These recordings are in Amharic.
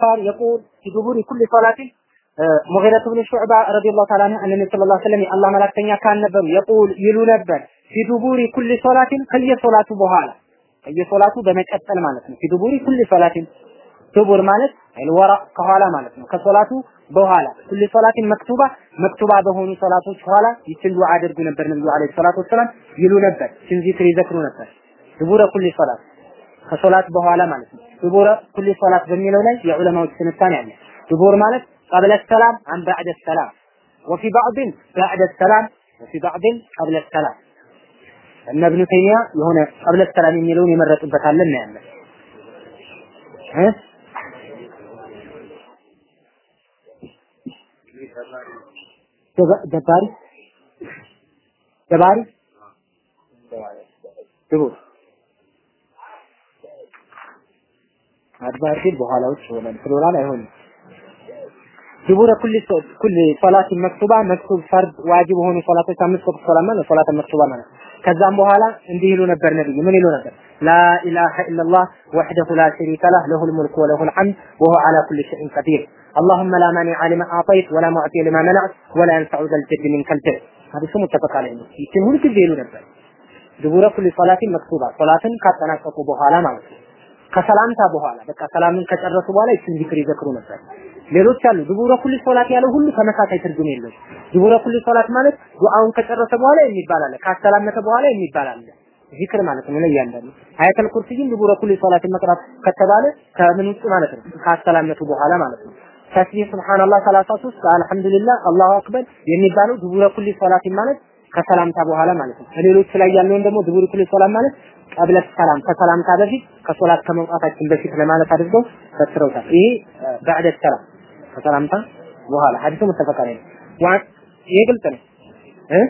قال يقول في دبور كل صلاة ሙጊረት ብን ሹዕባ ረዲየላሁ ተዓላ ዐንሁ አን ነብዩ ሰለላሁ ዐለይሂ ወሰለም የአላህ መላእክተኛ ካን ነበሩ የቁል ይሉ ነበር ፊ ዱቡሪ ኩሊ ሶላቲን ከየሶላቱ በኋላ ከየሶላቱ በመቀጠል ማለት ነው ፊ ዱቡሪ ኩሊ ሶላቲን ዱቡር ማለት አልወራ ከኋላ ማለት ነው ከሶላቱ በኋላ ኩሊ ሶላቲን መክቱባ መክቱባ በሆኑ ሶላቶች በኋላ ይችን ዱዓ አድርጉ ነበር ነብዩ አለይሂ ሰላቱ ወሰላም ይሉ ነበር ይችን ዚክር ይዘክሩ ነበር ዱቡረ ኩሊ ሶላት ከሶላት በኋላ ማለት ነው። ዱቡረ ኩሊ ሶላት በሚለው ላይ የዑለማዎች ትንታኔ አለ። ዱቡር ማለት ቀብለ ሰላም አን ባዕደ ሰላም ወፊ ባዕድን ባዕደ ሰላም ወፊ ባዕድን ቀብለ ሰላም እነ እብኑ ተይሚያ የሆነ ቀብለ ሰላም የሚለውን የመረጡበት አለ እናያለን። ደባሪ ደባሪ ድቡር አድባር ግን በኋላዎች ይሆናል ፕሉራል አይሆንም ድቡረ ኩል ኩል ሶላት መክቱባ መክቱብ ፈርድ ዋጅብ ሆኑ ሶላቶች አምስት ወቅት ሶላት ማለት ሶላት መክቱባ ማለት ከዛም በኋላ እንዲህ ይሉ ነበር ነብዩ ምን ይሉ ነበር ላ ኢላሀ ኢላላህ ወህደሁ ላ ሸሪከ ለህ ለሁል ሙልኩ ወለሁል ሐምድ ወሁወ ዐላ ኩሊ ሸይኢን ቀዲር اللهم لا مانع لما اعطيت ولا معطي لما منعت ولا ينفع ذا الجد منك الجد ሀዲሱ ሙተፈቅ ዐለይሂ ነው ይችን ሁሉ ጊዜ ይሉ ነበር ድቡረ ኩል ሶላቲን መክቱባ ሶላትን ካጠናቀቁ በኋላ ማለት ነው ከሰላምታ በኋላ በቃ ሰላምን ከጨረሱ በኋላ ይችን ዚክር ይዘክሩ ነበር። ሌሎች አሉ ድቡረ ኩል ሶላት ያለው ሁሉ ተመሳሳይ ትርጉም የለው ድቡረ ኩል ሶላት ማለት ዱዓውን ከጨረሰ በኋላ የሚባል አለ ካሰላመተ በኋላ የሚባል አለ። ዚክር ማለት ነው ለእያንዳንዱ። አያተል ኩርሲይን ድቡረ ኩል ሶላት መቅራት ከተባለ ከምን ውጭ ማለት ነው? ካሰላመቱ በኋላ ማለት ነው። ተስቢህ ሱብሃንአላህ 33 አልሐምዱሊላህ አላሁ አክበር የሚባለው ድቡረ ኩል ሶላት ማለት ከሰላምታ በኋላ ማለት ነው ሌሎች ላይ ያለውን ደግሞ ድቡረ ኩል ሶላት ማለት ቀብለ ሰላም ከሰላምታ በፊት ከሶላት ከመውጣታችን በፊት ለማለት አድርገው ፈስረውታል ይሄ ባዕደ ሰላም ከሰላምታ በኋላ ሐዲሱ ሙተፈቅ ነው። ይሄ ግልጽ ነው እ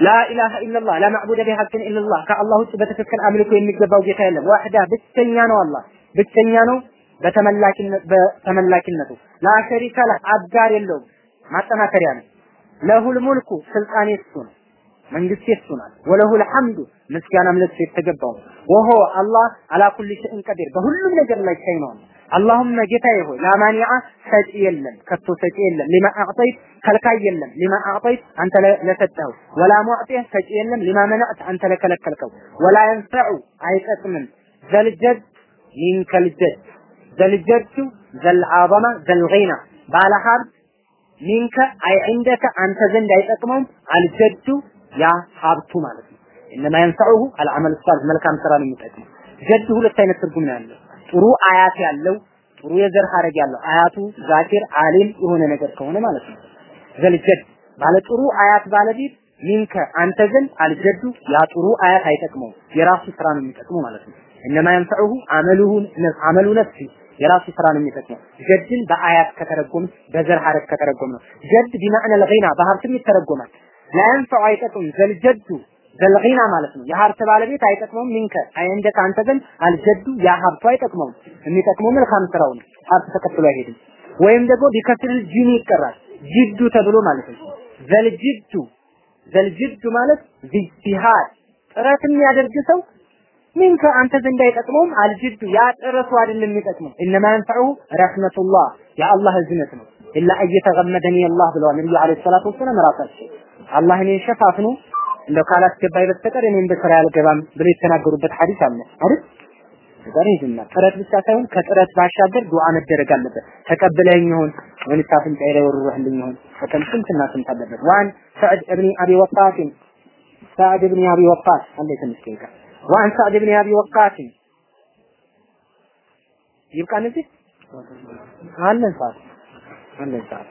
ላ ኢላሀ ኢላላህ ላ ማዕቡደ ቢሐቅን ኢላላህ ከአላህ ውጭ በትክክል አምልኮ የሚገባው ጌታ የለም። ዋህዳ ብቸኛ ነው አላህ ብቸኛ ነው በተመላኪነቱ ላ ሸሪከ ለህ አጋር የለውም ማጠናከሪያ ነው። ለሁል ሙልኩ ስልጣን የሱ ነው መንግስት የሱ ናት። ወለሁል ሐምዱ ምስጋናም ለሱ የተገባው። ወሆ አላህ አላ ኩሊ ሸይን ቀዲር በሁሉም ነገር ላይ ቻይ ነው። አላሁመ ጌታዬ ሆይ ላማኒዓ ሰጪ የለም ከቶ ሰጪ የለም። ሊማ አዕጠይት ከልካይ የለም ሊማ አዕጠይት አንተ ለሰጠኸው። ወላ ሙዕጢህ ሰጪ የለም ሊማ መናዕት አንተ ለከለከልከው። ወላ የንፈዑ አይጠቅምም። ዘልጀድ ሚንከል ጀድ ዘልጀዱ ዘልዓظመ ዘልገይና ባለ ሚንከ አይ አንተ ዘንድ አይጠቅመውም አልጀዱ ያ ሀብቱ ማለት ነው። እነማ የንፈዑሁ አልዓመል ሷሊህ መልካም ስራ ነው የሚጠቅመው። ጀድ ሁለት አይነት ትርጉም ነው ያለው። ጥሩ አያት ያለው ጥሩ የዘር ሀረግ ያለው አያቱ ዛኪር አሊም የሆነ ነገር ከሆነ ማለት ነው። ዘልጀድ ባለ ጥሩ አያት ባለቤት ሚንከ አንተ ዘንድ አልጀዱ ያ ጥሩ አያት አይጠቅመው የራሱ ስራ ነው የሚጠቅመው ማለት ነው። እነማ የንፈዑሁ አመሉሁ አመሉ ነፍሲ የራሱ ስራ ነው የሚጠቅመው። ጀድን በአያት ከተረጎም በዘር ሀረግ ከተረጎም ነው ጀድ ቢማዕነ ለገይና በሀብትም ይተረጎማል። ላያንፈዑ አይጠቅም ዘልጀዱ ዘልጊና ማለት ነው። የሀብት ባለቤት አይጠቅመውም። ሚንከ አይንደ ካንተ ዘንድ አልጀዱ ያ ሀብቱ አይጠቅመውም። የሚጠቅመው መልካም ስራው ነው። ሀብት ተከትሎ አይሄድም። ወይም ደግሞ ቢከስል ጂኒ ይቀራል። جد ተብሎ ማለት ነው። ذا الجد ذا الجد ማለት ቢጂሃድ ጥረት የሚያደርግ ሰው ሚንከ አንተ ዘንድ አይጠቅመውም አልጅዱ ያ ጥረቱ አይደለም የሚጠቅመው እነማ ينفعه ረህመቱላህ የአላህ እዝነት ነው ኢላ እየተገመደኒ አላህ ብለዋል ነብዩ አለይሂ ሰላቱ ወሰላም ራሳቸው አላህ እኔን ሸፋፍኖ እንደው ካላስገባኝ በስተቀር እኔም በስራ አልገባም ብለው የተናገሩበት ሐዲስ አለ አይደል? ዛሬ ይዝና ጥረት ብቻ ሳይሆን ከጥረት ባሻገር ዱዓ መደረግ አለበት። ተቀብለኝ ይሆን ወይስ አፍንጫዬ ላይ ወርውረህልኝ ይሆን? በቀን ስንትና ስንት አለበት። ዋን ሰዕድ እብኒ አቢ ወቃስ ሰዕድ እብኒ አቢ ወቃስ አለ ትንሽ ደቂቃ ዋን ሰዕድ እብኒ አቢ ወቃስ ይብቃ እነዚህ አለን ሰዓት አለን ሰዓት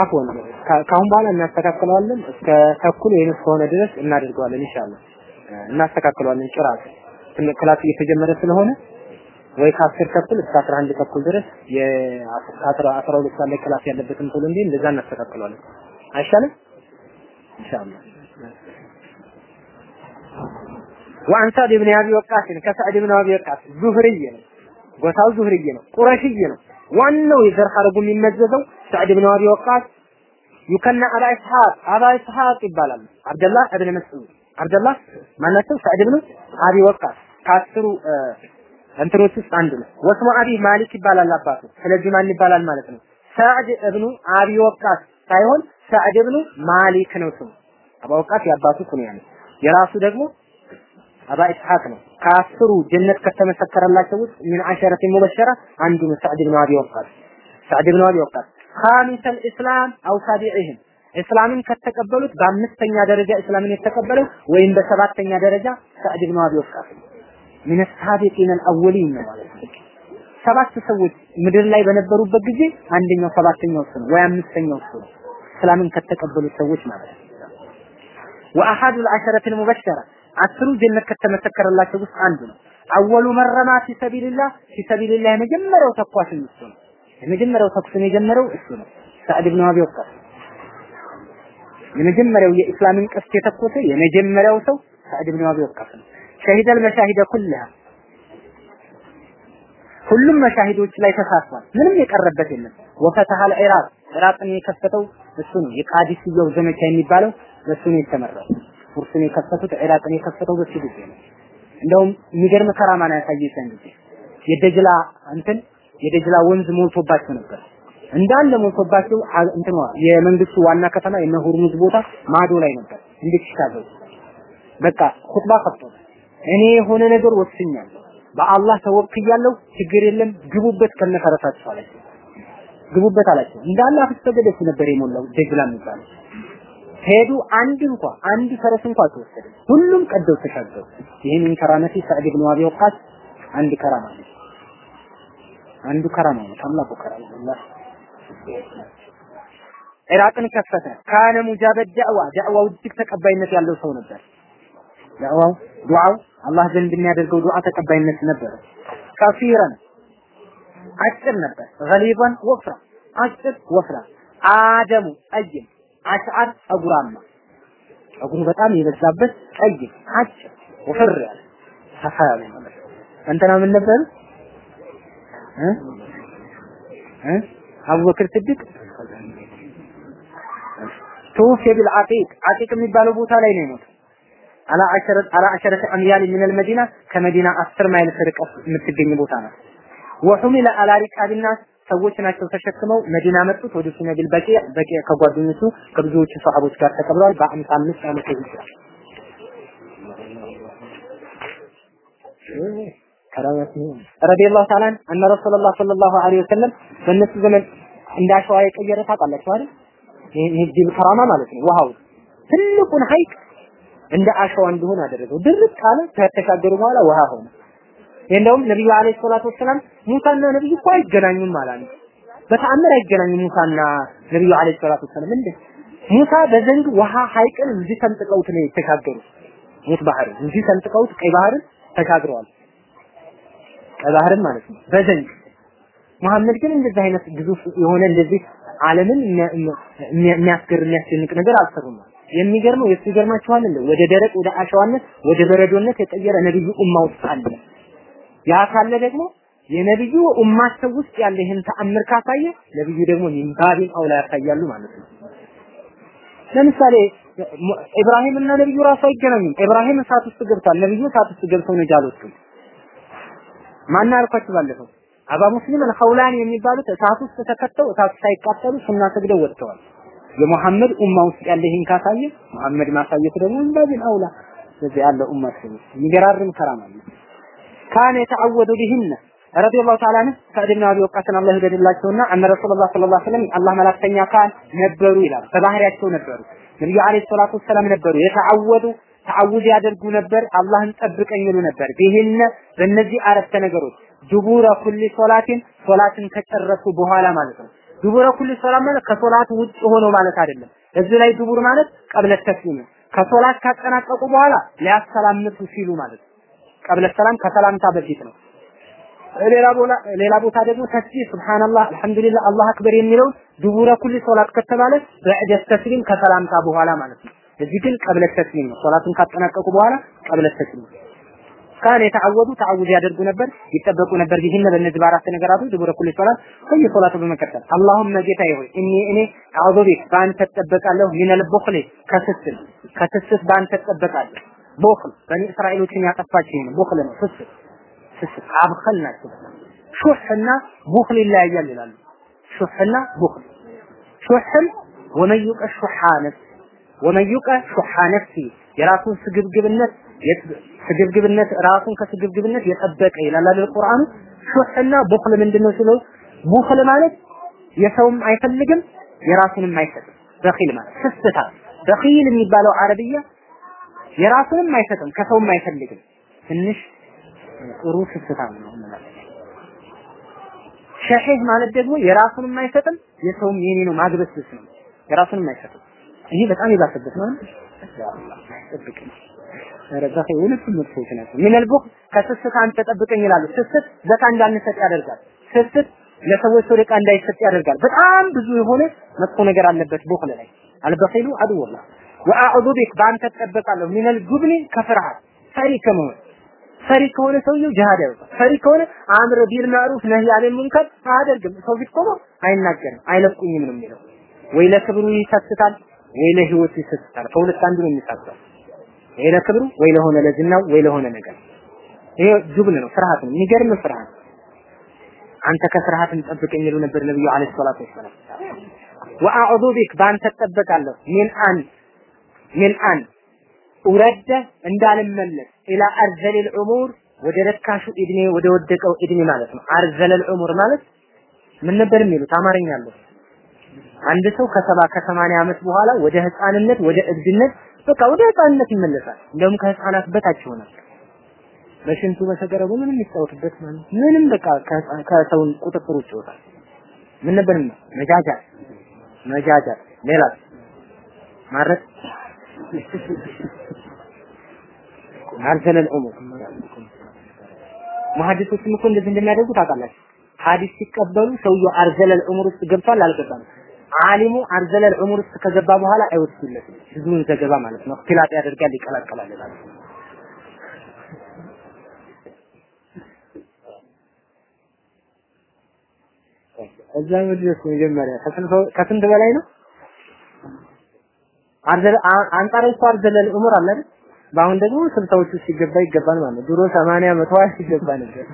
አፎን ከአሁን በኋላ እናስተካክለዋለን። እስከ ተኩል ወይም እስከሆነ ድረስ እናደርገዋለን ኢንሻአላህ። እናስተካክለዋለን። ጭራቅ ትልቅ class እየተጀመረ ስለሆነ ወይ ከአስር ተኩል እስከ አስራ አንድ ተኩል ድረስ የአስራ አስራ ሁለት ሰዓት class ያለበትን ቶሎ እንዲህ እንደዛ እናስተካክለዋለን። አይሻልም? ኢንሻአላህ وعن سعد بن ابي وقاص كسعد بن ابي وقاص ዙህርይ ነው ጎሳው ዙህርይ ነው ቁረሽይ ነው ዋናው የዘር ሐረጉ የሚመዘዘው ሰዕድ ብን አቢ ወቃስ ዩከና አባ ኢስሐቅ አባ ኢስሐቅ ይባላል አብደላህ እብን መስዑድ አብደላህ ማናቸው ሰዕድ ብን አቢ ወቃስ ከአስሩ እንትኖች ውስጥ አንዱ ነው። ወስሙ አቢ ማሊክ ይባላል አባቱ። ስለዚህ ማን ይባላል ማለት ነው? ሰዕድ እብኑ አቢ ወቃስ ሳይሆን ሰዕድ እብኑ ማሊክ ነው ስሙ። አባ ወቃስ የአባቱ ኩንያ ነው። የራሱ ደግሞ አባ ኢስሐቅ ነው። ከአስሩ ጀነት ከተመሰከረላቸው ውስጥ من العشرة المبشرة አንዱ ነው ሰዕድ ብን አቢ ወቃስ ሰዕድ ብን አቢ ወቃስ خامس الإسلام أو سابعهم እስላምን ከተቀበሉት በአምስተኛ ደረጃ እስላምን የተቀበለው ወይም በሰባተኛ ደረጃ ሰዕድ ብን አቢ ወቃስ من السابقين الأولين ነው ማለት ነው። ሰባት ሰዎች ምድር ላይ በነበሩበት ጊዜ አንደኛው ሰባተኛው እሱ ነው ወይ አምስተኛው እሱ ነው። እስላምን ከተቀበሉት ሰዎች ማለት ነው። وأحد العشرة المبشرة አስሩ ጀነት ከተመሰከረላቸው ውስጥ አንዱ ነው። አወሉ መረማ ፊ ሰቢልላህ ፊ ሰቢልላህ የመጀመሪያው ተኳሽ እሱ ነው። የመጀመሪያው ተኩስን የጀመረው እሱ ነው። ሰዕድ ብን አቢ ወቃስ የመጀመሪያው የኢስላምን ቀስት የተኮሰ የመጀመሪያው ሰው ሰዕድ ብን አቢ ወቃስ ነው። ሸሂደል መሻሂደ ኩልሃ ሁሉም መሻሂዶች ላይ ተሳትፏል። ምንም የቀረበት የለም። ወፈተሃል ኢራቅ ኢራቅን የከፈተው እሱ ነው። የቃዲስያው ዘመቻ የሚባለው በሱ ነው የተመራው። ፉርስን የከፈቱት ኢራቅን የከፈተው በሱ ጊዜ ነው። እንደውም የሚገርም ከራማ ነው ያሳየው ጊዜ የደጅላ እንትን የደጅላ ወንዝ ሞልቶባቸው ነበር። እንዳለ ሞልቶባቸው እንትን የመንግስቱ ዋና ከተማ የነ ሁርሙዝ ቦታ ማዶ ላይ ነበር። እንዴት ይሻገሩ? በቃ ኹጥባ ከፍቶ እኔ የሆነ ነገር ወስኛለሁ፣ በአላህ ተወክያለሁ፣ ችግር የለም ግቡበት ከነፈረሳችሁ አላቸው። ግቡበት አላቸው። እንዳለ አፍስተ ገደሱ ነበር የሞላው ደጅላ የሚባለው ሄዱ። አንድ እንኳ አንድ ፈረስ እንኳ አልተወሰደም። ሁሉም ቀደው ተሻገሩ። ይህንን ከራመቲ ሰዕድ ብን አቢ ወቃስ አንድ ከራማ ነው። አንዱ ከራማ ነው። ታላቁ ከራማ ኢራቅን ከፈተ። ካነ ሙጃበድ ዳዕዋ ዳዕዋው እጅግ ተቀባይነት ያለው ሰው ነበር። ዳዕዋው ዱዓው አላህ ዘንድ የሚያደርገው ዱዓ ተቀባይነት ነበር። ከፊረን አጭር ነበር። ገሊበን ወፍራ አጭር ወፍራ አደሙ ጠይም አሽዓር ጸጉራማ። ጸጉሩ በጣም የበዛበት ቀይ አጭር ወፍር ያለ ሰፋ እንትና ምን ነበር? እ? እ? አቡበክር ስድቅ ቱፊ ቢልዓቂቅ ዓቂቅ የሚባለው ቦታ ላይ ነው የሞተው። አላ አሸረት አላ አሸረት አምያል ሚን አልመዲና ከመዲና 10 ማይል ርቀት የምትገኝ ቦታ ናት። ወሑሚለ አላ ሪቃቢና ሰዎች ናቸው ተሸክመው መዲና መጡት። ወደ ሲነቢል በቂ በቂ ከጓደኞቹ ከብዙዎቹ ሰሃቦች ጋር ተቀብለዋል። በአምሳ አምስት ዓመተ ሂጅራ ረዲየላሁ ተዓላ አነ ረሱላህ ሰለላሁ ዐለይሂ ወሰለም በእነሱ ዘመን እንደ የቀየረ ታውቃላችሁ አይደል? ይህ ከራማ ማለት ነው። ውሃው ትልቁን ሐይቅ እንደ አሸዋ እንዲሆን አደረገው። ድርቅ ካለ ከተሻገሩ በኋላ ውሃ ሆነ። እንደውም ነብዩ አለይሂ ሰላቱ ወሰላም ሙሳና ነብዩ እኮ አይገናኙም አላሉ። በተአምር አይገናኙም ሙሳና ነብዩ አለይሂ ሰላቱ ወሰላም እንዴ ሙሳ በዘንግ ውሃ ሐይቅን እንዲህ ሰንጥቀውት ነው የተሻገሩ ሙት ባህር እንዲህ ሰንጥቀውት ቀይ ባህርን ተሻግረዋል። ቀይ ባህርን ማለት ነው በዘንግ መሐመድ ግን እንደዚህ አይነት ግዙፍ የሆነ እንደዚህ ዓለምን የሚያስገርም የሚያስደንቅ ነገር አልሰሩም። የሚገርመው የሱ ይገርማችኋል እንደ ወደ ደረቅ ወደ አሸዋነት ወደ በረዶነት የቀየረ ነብዩ ኡማ ውስጥ አለ። ያ ካለ ደግሞ የነብዩ ኡማቸው ውስጥ ያለ ይህን ተአምር ካሳየ ነብዩ ደግሞ ሚንባቢን አውላ ያሳያሉ ማለት ነው። ለምሳሌ ኢብራሂም እና ነብዩ ራሱ አይገናኙም። ኢብራሂም እሳት ውስጥ ገብቷል፣ ነብዩ እሳት ውስጥ ገብተው ነው ጃሎቹ። ማን አልኳችሁ ባለፈው አባ ሙስሊም አልኸውላኒ የሚባሉት እሳት ውስጥ ተከተው እሳት ሳይቃጠሉ ሱና ሰግደው ወጥተዋል። የሙሐመድ ኡማ ውስጥ ያለ ይህን ካሳየ ሙሐመድ ማሳየት ደግሞ ሚንባቢን አውላ ስለዚህ ያለ ኡማ የሚገራርም ከራማ ነው። كان يتعوذ بهن رضي الله تعالى عنه ሰዕድ ብን አቢ ወቃስን አላህ ይውደድላቸውና أن رسول الله صلى الله عليه وسلم አላህ መልእክተኛ كان ነበሩ ይላል። በባህሪያቸው ነበሩ። ነብዩ عليه الصلاة والسلام ነበሩ። يتعوذ تعوذ ያደርጉ ነበር። አላህን ጠብቀኝ ይሉ ነበር። بهن በእነዚህ አረፍተ ነገሮች دبر كل صلاة ሶላትን ከጨረሱ በኋላ ማለት ነው። دبر كل صلاة ማለት ከሶላት ውጭ ሆኖ ማለት አይደለም። እዚህ ላይ دبر ማለት قبل التسليم ከሶላት ካጠናቀቁ በኋላ ሊያሰላምቱ ሲሉ ማለት ነው። قبل السلام ከሰላምታ በፊት ነው። ሌላ ቦታ ሌላ ቦታ ደግሞ تسبيح سبحان الله الحمد لله الله أكبر የሚለው دبر كل صلاة ከተባለ بعد التسليم ከሰላምታ በኋላ ማለት ነው። እዚህ ግን قبل التسليم ነው። ሶላቱን ካጠናቀቁ በኋላ قبل التسليم كان يتعوذ تعوذ ያደርጉ ነበር ይጠበቁ ነበር بهن በእነዚህ በአራት ነገራቶች دبر كل صلاة ከየ ሶላቱ በመቀጠል اللهم ጌታዬ ሆይ إني إني أعوذ بك በአንተ እጠበቃለሁ من البخل ከስስት ከስስት በአንተ እጠበቃለሁ بخل በኒ እስራኤሎችን ያጠፋቸው ነው بخل ነው ስስት ስስት أبخل ናቸው። شح ና بخل ይለያያል ይላሉ። شح ና بخل شح ም ومن يوق شح نفسه شح نفسه የራሱን ስግብግብነት ስግብግብነት ራሱን ከስግብግብነት የጠበቀ ይላል አይደል ቁርአኑ። ሹሕና ቡኽል ምንድነው ሲለው ቡኽል ማለት የሰውም አይፈልግም የራሱንም አይሰጥም። በኺል ማለት ስስታ በኺል የሚባለው አረብያ የራሱንም አይሰጥም ከሰውም አይፈልግም። ትንሽ ጥሩ ስስታም ነው ማለት ሸሂህ ማለት ደግሞ የራሱንም አይሰጥም የሰውም የኔ ነው ማግበስበስ ነው። የራሱንም አይሰጥም። ይሄ በጣም የባሰበት ነው። ጠብቅ ኧረ መጥፎች ናቸው። من البخل ከስስት አንተ ጠብቀኝ ይላሉ። ስስት ዘካ እንዳንሰጥ ያደርጋል። ስስት ለሰዎች ሰደቃ እንዳይሰጥ ያደርጋል። በጣም ብዙ የሆነ መጥፎ ነገር አለበት بخل ላይ البخيل عدو الله وأعوذ بك በአንተ እጠበቃለሁ من الجبن ከፍርሃት ፈሪ ከመሆን ፈሪ ከሆነ ሰውየው ጅሃድ ያውቃል። ፈሪ ከሆነ أمر بالمعروف نهي عن المنكر አያደርግም። ሰው ፊት ቆሞ አይናገርም፣ አይለቁኝም ነው የሚለው። ወይ ለክብሩ ይሰስታል፣ ወይ ለህይወቱ ይሰስታል። ከሁለት አንዱ ነው የሚሳሳው። ወይ ለክብሩ፣ ወይ ለሆነ ለዝናው፣ ወይ ለሆነ ነገር። ይሄ جبن ነው፣ ፍርሃት ነው። የሚገርም ፍርሃት አንተ ከፍርሃት ጠብቀኝ ይሉ ነበር ነብዩ عليه الصلاة والسلام። وأعوذ بك በአንተ እጠበቃለሁ من أن من أن أرد እንዳልመለስ إلى أرذل العمر ወደ ረካሹ እድሜ ወደ ወደቀው እድሜ ማለት ነው። أرذل العمر ማለት ምን ነበር የሚሉት አማርኛ አለው። አንድ ሰው ከሰባ ከሰማንያ ዓመት በኋላ ወደ ህፃንነት ወደ እብድነት በቃ ወደ ህፃንነት ይመለሳል። እንደውም ከህፃናት በታች ይሆናል። በሽንቱ በሰገረቡ ምንም የሚጫወትበት ማለት ምንም በቃ ከሰውን ቁጥጥር ውጭ ይወጣል። ምን ነበር መጃጃት መጃጃት ሌላ ማረጥ አርዘለል ዑሙር ሙሐዲሶችም እኮ እንደዚህ እንደሚያደርጉ ታውቃላችሁ። ሐዲስ ሲቀበሉ ሰውየው አርዘለል ዑሙር ውስጥ ገብቷል አልገባም። ዓሊሙ አርዘለል ዑሙር ውስጥ ከገባ በኋላ አይወስዱለትም። ብዙውን ዘገባ ማለት ነው። እክትላጥ ያደርጋል፣ ይቀላቀላል ይላሉ። እዛ መድረስ መጀመሪያ ከስንት በላይ ነው? አንጻራዊ እኮ አርዘለል ዑሙር አለ አይደል? በአሁን ደግሞ ስልሳዎቹ ሲገባ ይገባል ማለት ድሮ 80 መቶ ሲገባ ነበር።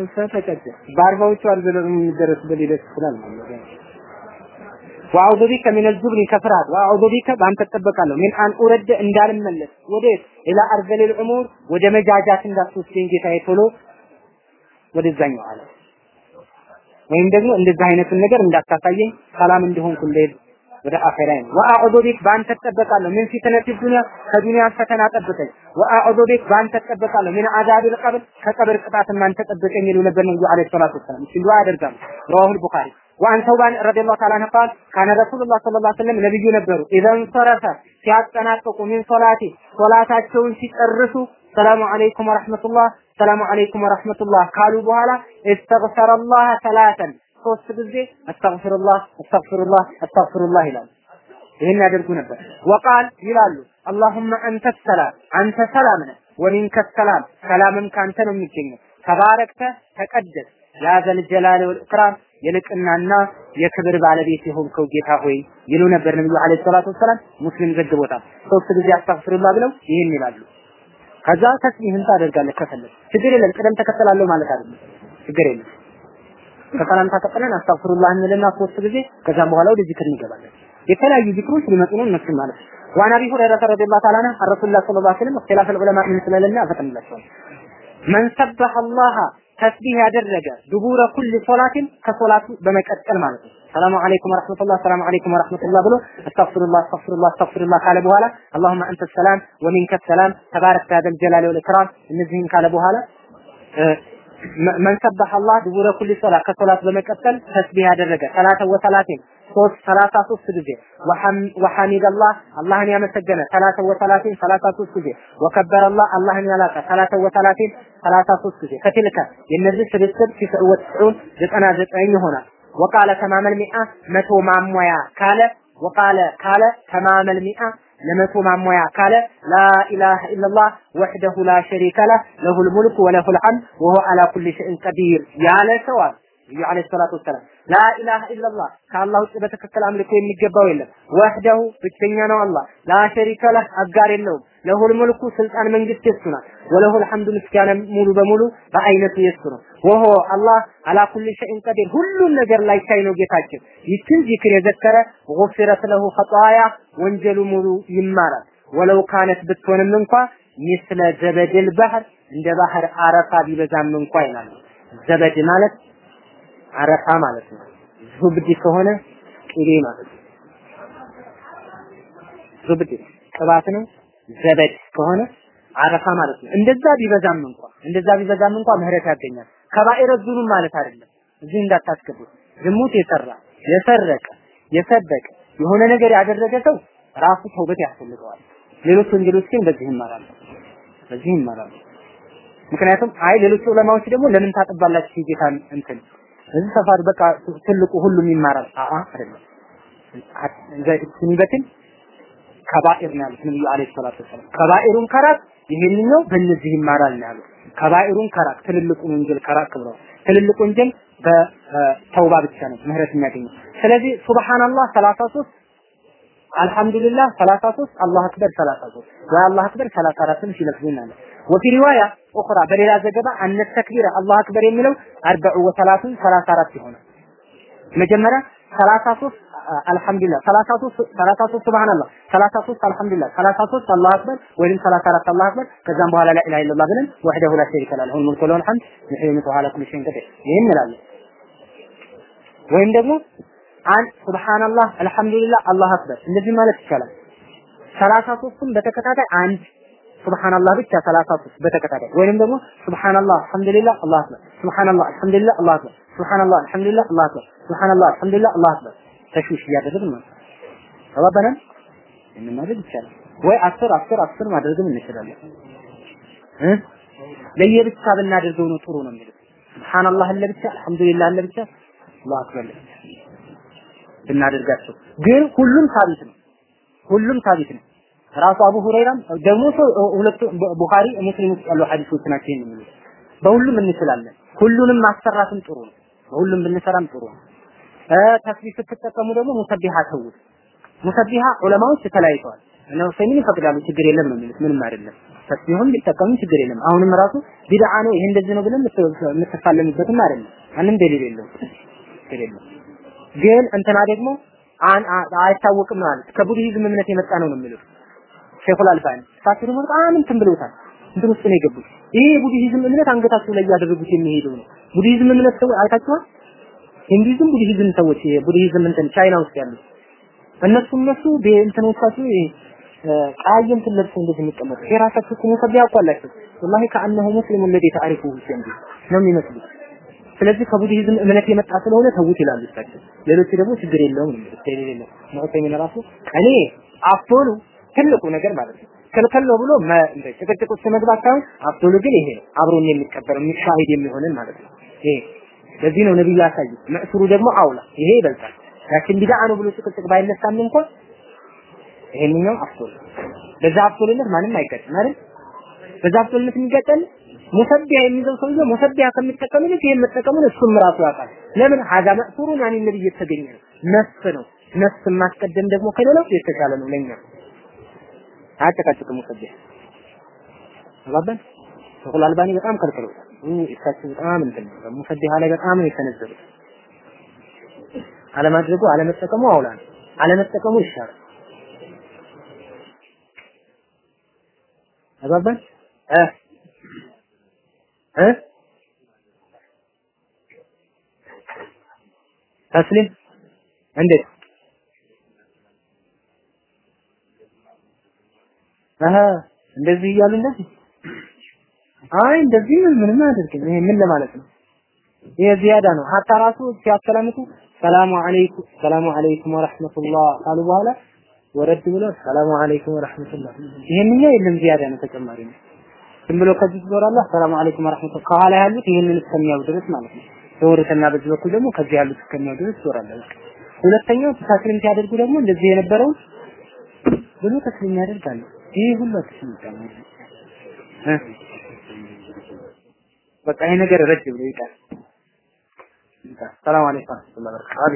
እሷ ተቀጨ። በአርባዎቹ አርዘለል የሚደረስበት ሂደት ይችላል ማለት ነው። ወአዑዙ ቢከ ሚነል ጁብኒ ከፍርሃት ወአዑዙ ቢከ በአንተ እጠበቃለሁ ሚን አን ኡረደ እንዳልመለስ ወዴት ኢላ አርዘሊል ዑሙር ወደ መጃጃት እንዳትወስደኝ ጌታዬ ቶሎ ወደዛኛው አለ ወይም ደግሞ እንደዚህ አይነቱን ነገር እንዳታሳየኝ ሰላም እንደሆንኩ እንደሄድ ወደ አኺራ ነው። وأعوذ بك በአንተ እጠበቃለሁ من فتنة الدنيا ከዱንያ ፈተና ጠብቀኝ። وأعوذ بك በአንተ እጠበቃለሁ من عذاب القبر ከቀብር ቅጣትም አንተ ጠብቀኝ ይሉ ነበር ነብዩ عليه الصلاة والسلام። እሺ ዱዓ ያደርጋሉ። رواه البخاري ثوبان رضي الله تعالى عنه قال كان رسول الله صلى الله عليه وسلم ነብዩ ነበሩ إذا انصرف ሲያጠናቅቁ من صلاته ሶላታቸውን ሲጨርሱ السلام عليكم ورحمة الله السلام عليكم ورحمة الله ካሉ በኋላ استغفر الله ثلاثا ሶስት ጊዜ አስተግፍሩላህ አስተግፍሩላህ አስተግፍሩላህ ይላሉ። ይህን ያደርጉ ነበር። ወቃል ይላሉ አላሁመ አንተ ሰላም አንተ ሰላም ነህ፣ ወሚንከ ሰላም ሰላምም ካንተ ነው የሚገኘው። ተባረክተ ተቀደስ ያ ዘል ጀላሊ ወል ኢክራም የልቅናና የክብር ባለቤት የሆንከው ጌታ ሆይ ይሉ ነበር ነብዩ አለይሂ ሰላቱ ወሰላም። ሙስሊም ዘግቦታል። ሶስት ጊዜ አስተግፍሩላህ ብለው ይህን ይላሉ። ከዛ ተስቢህን ታደርጋለህ ከፈለግ ችግር የለም። ቅደም ተከተላለሁ ማለት አይደለም። ችግር የለም። ከሰላምታ ቀጥለን አስተግፍሩላህ እንልና ሶስት ጊዜ ከዛም በኋላ ወደ ዚክር እንገባለን። የተለያዩ ዚክሮች ሊመጡ ነው እነሱን ማለት ነው። وعن ابي هريره رضي الله تعالى عنه عن رسول الله صلى الله عليه وسلم اختلاف العلماء من سلالنا አፈጥንላቸዋል من سبح الله ተስቢህ ያደረገ ዱቡረ ኩል ሶላትን ከሶላቱ በመቀጠል ማለት ነው። ሰላሙ አለይኩም ወራህመቱላህ ሰላሙ አለይኩም ወራህመቱላህ ብሎ አስተግፍሩላህ አስተግፍሩላህ አስተግፍሩላህ ካለ በኋላ አላሁመ አንተ ሰላም ወሚንከ ሰላም ተባረክተ ያዘል ጀላሊ ወል ኢክራም እነዚህን ካለ በኋላ መን ሰበሐ አላህ ኩል ሶላት ከሶላት በመቀጠል ተስቢህ ያደረገ ሰላተ ወሰላቴን ሶስት ሰላሳ ሶስት ጊዜ። ወሐሚድ አላህ አላህን ያመሰገነ። ሰላተ ወሰላቴን ሰላሳ ሶስት ጊዜ። ወከበረ አላህ አላህን ያላቀ። ሰላተ ወሰላቴን ሰላሳ ሶስት ጊዜ። ከትልከ የነዚህ ስብስብ ሲስዕ ወትዑን ዘጠና ዘጠኝ ይሆናል። ወቃለ ተማመል መቶ ማሟያ ካለ ወቃለ ካለ ተማመል ለመቶ ማሟያ ካለ ላኢላሃ ኢለላህ وحده لا شريك له له الملك وله الحمد وهو على كل شيء قدير ያለ ሰው አለ ነብዩ عليه الصلاة والسلام لا إله إلا الله ከአላህ ውጭ በትክክል አምልኮ የሚገባው የለም። وحده ብቸኛ ነው አላህ لا شريك له አጋር የለውም። له الملك ስልጣን መንግስት የሱ ናት። وله الحمد ምስጋና ሙሉ በሙሉ በአይነቱ የሱ ነው። وهو الله على كل شيء قدير ሁሉም ነገር ላይ ቻይ ነው ጌታችን። ይችን ዚክር የዘከረ غفرت له خطايا ወንጀሉ ሙሉ ይማራል። ወለው ካነት ብትሆንም እንኳ ምስለ ዘበድል ባህር እንደ ባህር አረፋ ቢበዛም እንኳ ይላል። ዘበድ ማለት አረፋ ማለት ነው። ዙብድ ከሆነ ቅቤ ማለት ነው። ዙብድ ቅባት ነው። ዘበድ ከሆነ አረፋ ማለት ነው። እንደዛ ቢበዛም እንኳ እንደዛ ቢበዛም እንኳ ምህረት ያገኛል። ከባኢረ ዙኑም ማለት አይደለም። እዚህ እንዳታስገቡት። ዝሙት የሰራ የሰረቀ የሰበቀ የሆነ ነገር ያደረገ ሰው ራሱ ተውበት ያስፈልገዋል። ሌሎች ወንጀሎች ግን በዚህ ይማራሉ። በዚህ ይማራሉ። ምክንያቱም አይ ሌሎች ዑለማዎች ደግሞ ለምን ታጠባላችሁ ጌታን እንትን እዚህ ሰፋር በቃ ትልቁ ሁሉም ይማራል። አአ አይደለም። ስኒበትን ከባኢር ነው ያሉት ነብዩ አለይሂ ሰላቱ ወሰላም። ከባኢሩን ከራቅ ይሄንኛው በእነዚህ ይማራል ነው ያሉት። ከባኢሩን ከራቅ ትልልቁን ወንጀል ከራቅ ብለው ትልልቅ ወንጀል በተውባ ብቻ ነው ምህረት የሚያገኘው። ስለዚህ ሱብሃንአላህ 33 አልሐምዱሊላህ 33 አላሁ አክበር 33 ወአላሁ አክበር 34 ሲለፍዙና ነው ወፊ ሪዋያ ኡኽራ በሌላ ዘገባ አነ ተክቢረ አላሁ አክበር የሚለው 40 ወ30 34 ይሆናል። መጀመሪያ 33 አልሐምዱሊላህ 33 33 ሱብሃንአላህ 33 አልሐምዱሊላህ 33 አላሁ አክበር ወይም 34 አላሁ አክበር ከዛም በኋላ ላ ኢላሀ ኢለላህ ብለን ወህደሁ ላ ሸሪከ ለሁ ለሁል ሙልኩ ወለሁል ሐምድ ይህን እንላለን። ወይም ደግሞ አን ሱብሃንአላህ አልሐምዱሊላህ አላሁ አክበር እንደዚህ ማለት ይቻላል። 33ቱን በተከታታይ አንድ ሱብሃንአላህ ብቻ 33 በተከታታይ ወይንም ደግሞ ሱብሃንአላህ አልሐምዱሊላህ አላሁ አክበር ሱብሃንአላህ አልሐምዱሊላህ አላሁ አክበር ሱብሃንአላህ አልሐምዱሊላህ አላሁ አክበር ሱብሃንአላህ አልሐምዱሊላህ አላሁ አክበር ተሽዊሽ እያደረግን ነው። ተባበናል ይህን ማድረግ ይቻላል። ወይ አስር አስር አስር ማድረግም እንችላለን። ለየብቻ ብናደርገው ነው ጥሩ ነው የሚሉት ሱብሃንአላህ ለብቻ አልሐምዱሊላህ ለብቻ አላሁ አክበር ብናደርጋቸው። ግን ሁሉም ሳቢት ነው። ሁሉም ሳቢት ነው ራሱ አቡ ሁረይራም ደግሞ ሁለቱ ቡኻሪ ሙስሊም ውስጥ ያሉ ሐዲሶች ናቸው የሚሉት። በሁሉም እንችላለን። ሁሉንም ማሰራትም ጥሩ ነው። በሁሉም ብንሰራም ጥሩ ነው። ተስቢህ ስትጠቀሙ ደግሞ ሙሰቢሃ ተውት ሙሰቢሃ ዑለማዎች ተለያይተዋል። እነ ሁሰይምን ይፈቅዳሉ። ችግር የለም ነው የሚሉት። ምንም አይደለም። ተስቢሁን ቢጠቀሙ ችግር የለም። አሁንም ራሱ ቢድዓ ነው ይሄ እንደዚህ ነው ብለን የምትፋለምበትም አይደለም። ማንም ደሊል የለውም። ችግር የለም። ግን እንትና ደግሞ አይታወቅም ማለት ከቡድሂዝም እምነት የመጣ ነው ነው የሚሉት ሼኹል አልባኒ እሳቸው ደግሞ በጣም እንትን ብለውታል። እንትን ውስጥ ነው የገቡት። ይሄ የቡድሂዝም እምነት አንገታቸው ላይ ያደረጉት የሚሄደው ነው። ቡድሂዝም እምነት ሰው አይታችኋል። ሂንዱይዝም፣ ቡድሂዝም ሰዎች የቡድሂዝም እንትን ቻይና ውስጥ ያሉት እነሱ እነሱ በእንትኖቻቸው ቀያይ እንትን ለብሰው እንደዚህ የሚቀመጡ ይሄ ራሳቸው እኮ ወላሂ ከአነሁ ሙስሊም ወለዴ ታሪኩ ሁሴን ነው የሚመስሉት። ስለዚህ ከቡድሂዝም እምነት የመጣ ስለሆነ ተውት ይላሉ እሳቸው። ሌሎቹ ደግሞ ችግር የለውም ነው ሙዕተሚን ራሱ እኔ አፍቶሉ ትልቁ ነገር ማለት ነው። ክልክል ነው ብሎ ጭቅጭቅ ውስጥ መግባት ሳይሆን አፍቶሉ ግን ይሄ ነው አብሮን የሚቀበረው የሚሻሂድ የሚሆንን ማለት ነው። ይሄ ለዚህ ነው ነብዩ ያሳዩት። መእሱሩ ደግሞ አውላ ይሄ ይበልጣል። ላኪን ቢድዓ ነው ብሎ ጭቅጭቅ ባይነሳም እንኳን ይሄንኛው አፍቶል በዛ አፍቶልነት ማንም አይቀጥም አይደል? በዛ አፍቶልነት የሚገጠል ሙሰቢያ የሚይዘው ሰውዬ ሙሰቢያ ከሚጠቀም ይልቅ ይሄን መጠቀሙን እሱም ራሱ ያውቃል። ለምን? ሀዛ መእሱሩን ያኔ ነብይ የተገኘ ነው? ነፍስ ነው። ነፍስ ማስቀደም ደግሞ ከሌላው የተሻለ ነው ለኛ አያጨቃጭቅም ሙሰቢያ አባባን ሸኹል አልባኒ በጣም ከልክለውታል እሳቸው በጣም እንትን ሙሰቢሃ ላይ በጣም ነው የሰነዘሩት አለማድረጉ አለመጠቀሙ አውላ ነው። አለመጠቀሙ ይሻላል። አባባን እ? እ? ተስሊም? እንዴት አሀ እንደዚህ እያሉ እንደዚህ? አይ እንደዚህ ምን ምንም አያደርግም። ይሄ ምን ለማለት ነው? ይሄ ዚያዳ ነው። ሀታ ራሱ ሲያሰላምቱ ሰላሙ አለይኩም ሰላሙ አለይኩም ወራህመቱላህ ካሉ በኋላ ወረድ ብሎ ሰላሙ አለይኩም ወራህመቱላህ ይሄንኛው የለም ዚያዳ ነው ተጨማሪ ነው። ዝም ብሎ ከዚህ ትዞራለህ ሰላሙ አለይኩም ወራህመቱላህ ከኋላ ያሉት ይሄንን እስከሚያው ድረስ ማለት ነው። በወረተና በዚህ በኩል ደግሞ ከዚህ ያሉት እስከሚያው ድረስ ትዞራለህ። ሁለተኛው ተስሊም ሲያደርጉ ደግሞ እንደዚህ የነበረውን ብሎ ተስሊም ያደርጋሉ ሁሉ ተስሊም ይጣላል በቃ ይሄ ነገር ረጅ ብሎ ይቀር። ሰላም አለይኩም ወራህመቱላሂ ወበረካቱ